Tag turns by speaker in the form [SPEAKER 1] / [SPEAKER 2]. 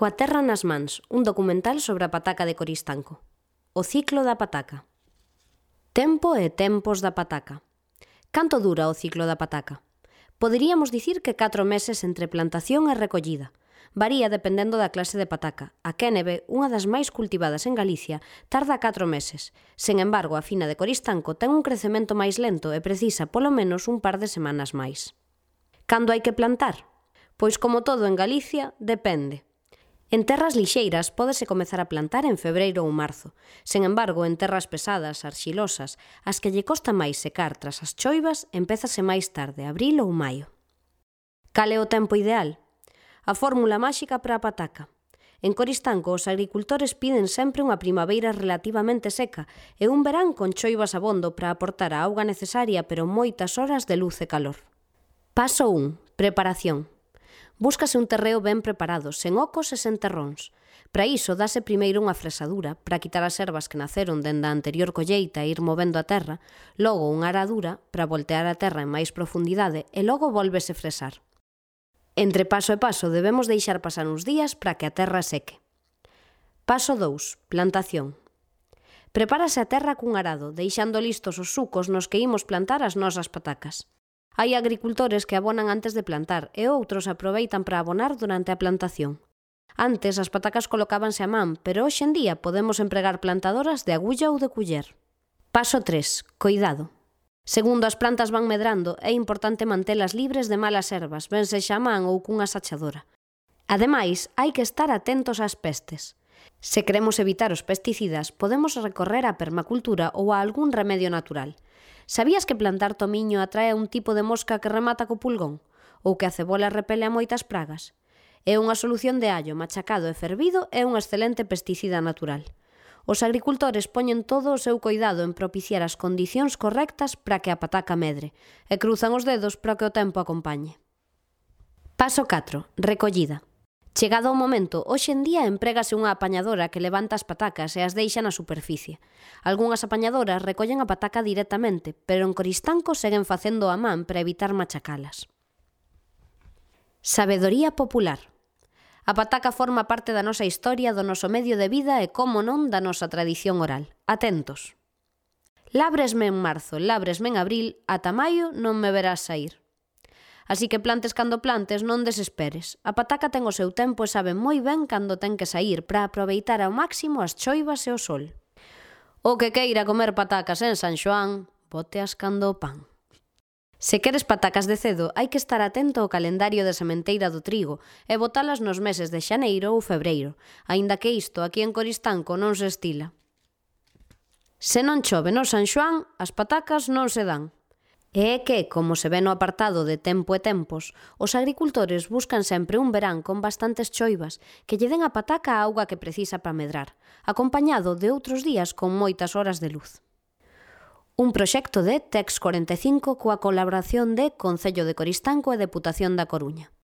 [SPEAKER 1] Coa terra nas mans, un documental sobre a pataca de Coristanco. O ciclo da pataca. Tempo e tempos da pataca. Canto dura o ciclo da pataca? Poderíamos dicir que 4 meses entre plantación e recollida. Varía dependendo da clase de pataca. A Kéneve, unha das máis cultivadas en Galicia, tarda 4 meses. Sen embargo, a fina de Coristanco ten un crecemento máis lento e precisa polo menos un par de semanas máis. Cando hai que plantar? Pois como todo en Galicia, depende. En terras lixeiras pódese comezar a plantar en febreiro ou marzo. Sen embargo, en terras pesadas, arxilosas, as que lle costa máis secar tras as choivas, empézase máis tarde, abril ou maio. Cal é o tempo ideal? A fórmula máxica para a pataca. En Coristanco, os agricultores piden sempre unha primavera relativamente seca e un verán con choivas abondo para aportar a auga necesaria pero moitas horas de luz e calor. Paso 1. Preparación. Búscase un terreo ben preparado, sen ocos e sen terróns. Para iso dase primeiro unha fresadura para quitar as ervas que naceron dende a anterior colleita e ir movendo a terra, logo unha aradura para voltear a terra en máis profundidade e logo volvese fresar. Entre paso e paso debemos deixar pasar uns días para que a terra seque. Paso 2. Plantación. Prepárase a terra cun arado, deixando listos os sucos nos que imos plantar as nosas patacas. Hai agricultores que abonan antes de plantar e outros aproveitan para abonar durante a plantación. Antes as patacas colocábanse a man, pero hoxe en día podemos empregar plantadoras de agulla ou de culler. Paso 3. Coidado. Segundo as plantas van medrando, é importante mantelas libres de malas ervas, ben se xaman ou cunha sachadora. Ademais, hai que estar atentos ás pestes. Se queremos evitar os pesticidas, podemos recorrer á permacultura ou a algún remedio natural. Sabías que plantar tomiño atrae un tipo de mosca que remata co pulgón? Ou que a cebola repele a moitas pragas? É unha solución de allo machacado e fervido e un excelente pesticida natural. Os agricultores poñen todo o seu coidado en propiciar as condicións correctas para que a pataca medre e cruzan os dedos para que o tempo acompañe. Paso 4. Recollida. Chegado o momento, hoxe en día emprégase unha apañadora que levanta as patacas e as deixa na superficie. Algúnas apañadoras recollen a pataca directamente, pero en Coristanco seguen facendo a man para evitar machacalas. Sabedoría popular A pataca forma parte da nosa historia, do noso medio de vida e, como non, da nosa tradición oral. Atentos! Labresme en marzo, labresme en abril, ata maio non me verás sair. Así que plantes cando plantes non desesperes. A pataca ten o seu tempo e sabe moi ben cando ten que sair para aproveitar ao máximo as choivas e o sol. O que queira comer patacas en San Xoán, boteas cando o pan. Se queres patacas de cedo, hai que estar atento ao calendario da sementeira do trigo e botalas nos meses de xaneiro ou febreiro, aínda que isto aquí en Coristanco non se estila. Se non chove no San Xoán, as patacas non se dan. E é que, como se ve no apartado de tempo e tempos, os agricultores buscan sempre un verán con bastantes choivas que lle den a pataca a auga que precisa para medrar, acompañado de outros días con moitas horas de luz. Un proxecto de TEX 45 coa colaboración de Concello de Coristanco e Deputación da Coruña.